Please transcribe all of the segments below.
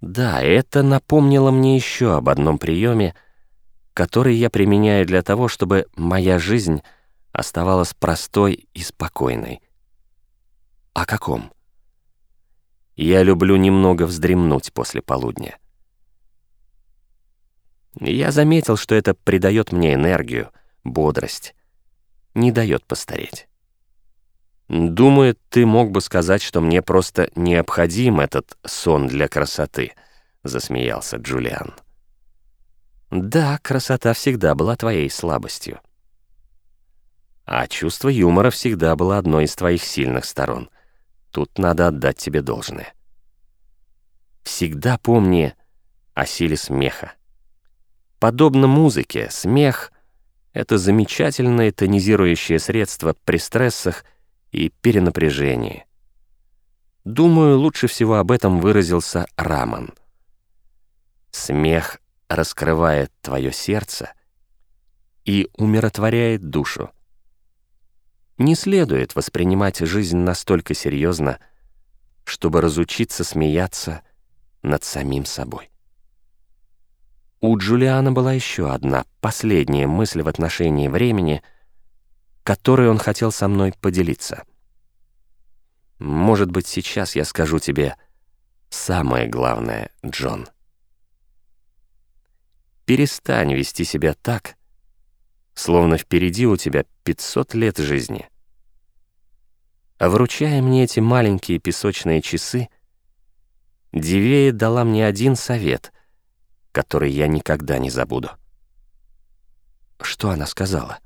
Да, это напомнило мне еще об одном приеме, который я применяю для того, чтобы моя жизнь оставалась простой и спокойной. О каком? Я люблю немного вздремнуть после полудня. Я заметил, что это придает мне энергию, бодрость, не дает постареть. Думаю, ты мог бы сказать, что мне просто необходим этот сон для красоты, засмеялся Джулиан. Да, красота всегда была твоей слабостью. А чувство юмора всегда было одной из твоих сильных сторон. Тут надо отдать тебе должное. Всегда помни о силе смеха. Подобно музыке, смех — это замечательное тонизирующее средство при стрессах и перенапряжении. Думаю, лучше всего об этом выразился Раман. Смех раскрывает твое сердце и умиротворяет душу. Не следует воспринимать жизнь настолько серьезно, чтобы разучиться смеяться над самим собой. У Джулиана была еще одна, последняя мысль в отношении времени, которой он хотел со мной поделиться. Может быть, сейчас я скажу тебе самое главное, Джон. Перестань вести себя так, словно впереди у тебя 500 лет жизни. А вручая мне эти маленькие песочные часы, Дивея дала мне один совет, который я никогда не забуду. Что она сказала?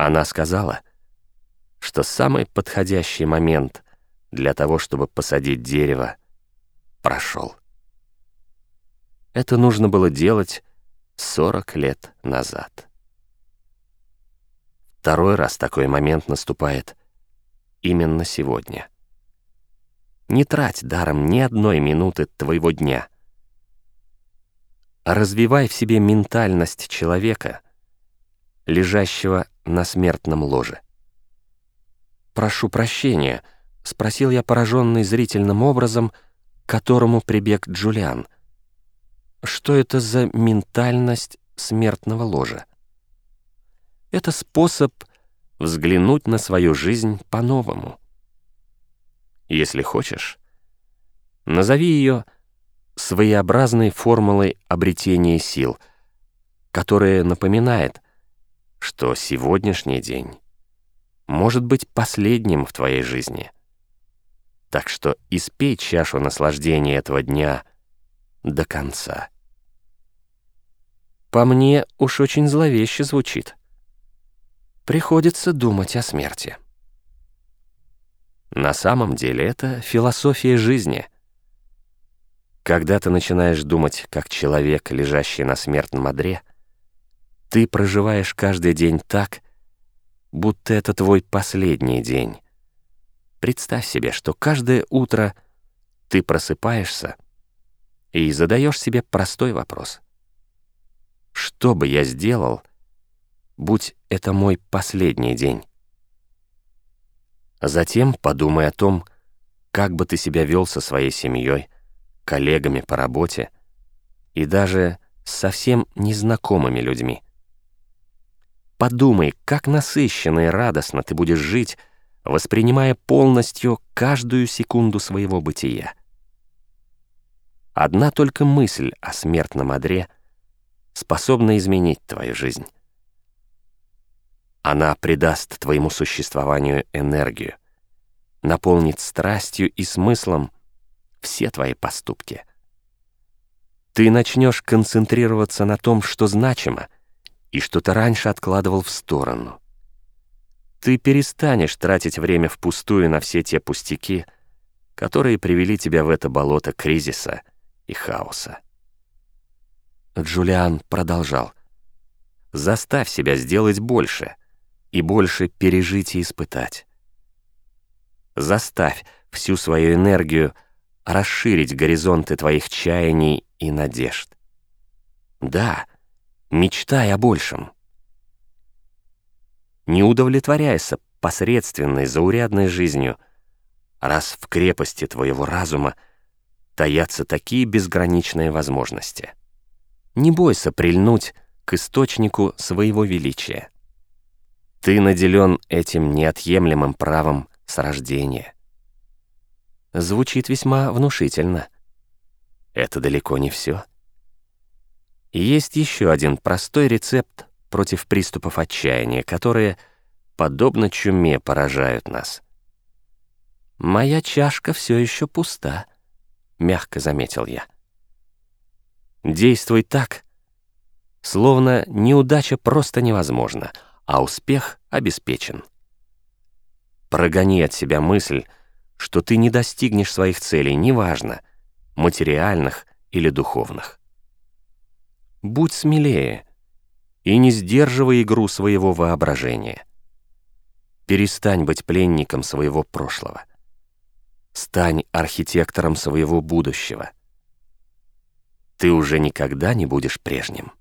Она сказала, что самый подходящий момент для того, чтобы посадить дерево, прошел. Это нужно было делать 40 лет назад. Второй раз такой момент наступает именно сегодня. Не трать даром ни одной минуты твоего дня. Развивай в себе ментальность человека, лежащего на смертном ложе. «Прошу прощения», — спросил я, пораженный зрительным образом, к которому прибег Джулиан — что это за ментальность смертного ложа? Это способ взглянуть на свою жизнь по-новому. Если хочешь, назови ее своеобразной формулой обретения сил, которая напоминает, что сегодняшний день может быть последним в твоей жизни. Так что испей чашу наслаждения этого дня до конца. По мне уж очень зловеще звучит. Приходится думать о смерти. На самом деле это философия жизни. Когда ты начинаешь думать как человек, лежащий на смертном одре, ты проживаешь каждый день так, будто это твой последний день. Представь себе, что каждое утро ты просыпаешься — и задаешь себе простой вопрос. Что бы я сделал, будь это мой последний день? Затем подумай о том, как бы ты себя вел со своей семьей, коллегами по работе и даже совсем незнакомыми людьми. Подумай, как насыщенно и радостно ты будешь жить, воспринимая полностью каждую секунду своего бытия. Одна только мысль о смертном одре способна изменить твою жизнь. Она придаст твоему существованию энергию, наполнит страстью и смыслом все твои поступки. Ты начнешь концентрироваться на том, что значимо, и что ты раньше откладывал в сторону. Ты перестанешь тратить время впустую на все те пустяки, которые привели тебя в это болото кризиса — и хаоса. Джулиан продолжал. «Заставь себя сделать больше и больше пережить и испытать. Заставь всю свою энергию расширить горизонты твоих чаяний и надежд. Да, мечтай о большем. Не удовлетворяйся посредственной, заурядной жизнью, раз в крепости твоего разума таятся такие безграничные возможности. Не бойся прильнуть к источнику своего величия. Ты наделен этим неотъемлемым правом с рождения. Звучит весьма внушительно. Это далеко не все. Есть еще один простой рецепт против приступов отчаяния, которые, подобно чуме, поражают нас. «Моя чашка все еще пуста», — мягко заметил я. «Действуй так, словно неудача просто невозможна, а успех обеспечен. Прогони от себя мысль, что ты не достигнешь своих целей, неважно, материальных или духовных. Будь смелее и не сдерживай игру своего воображения. Перестань быть пленником своего прошлого. Стань архитектором своего будущего. Ты уже никогда не будешь прежним.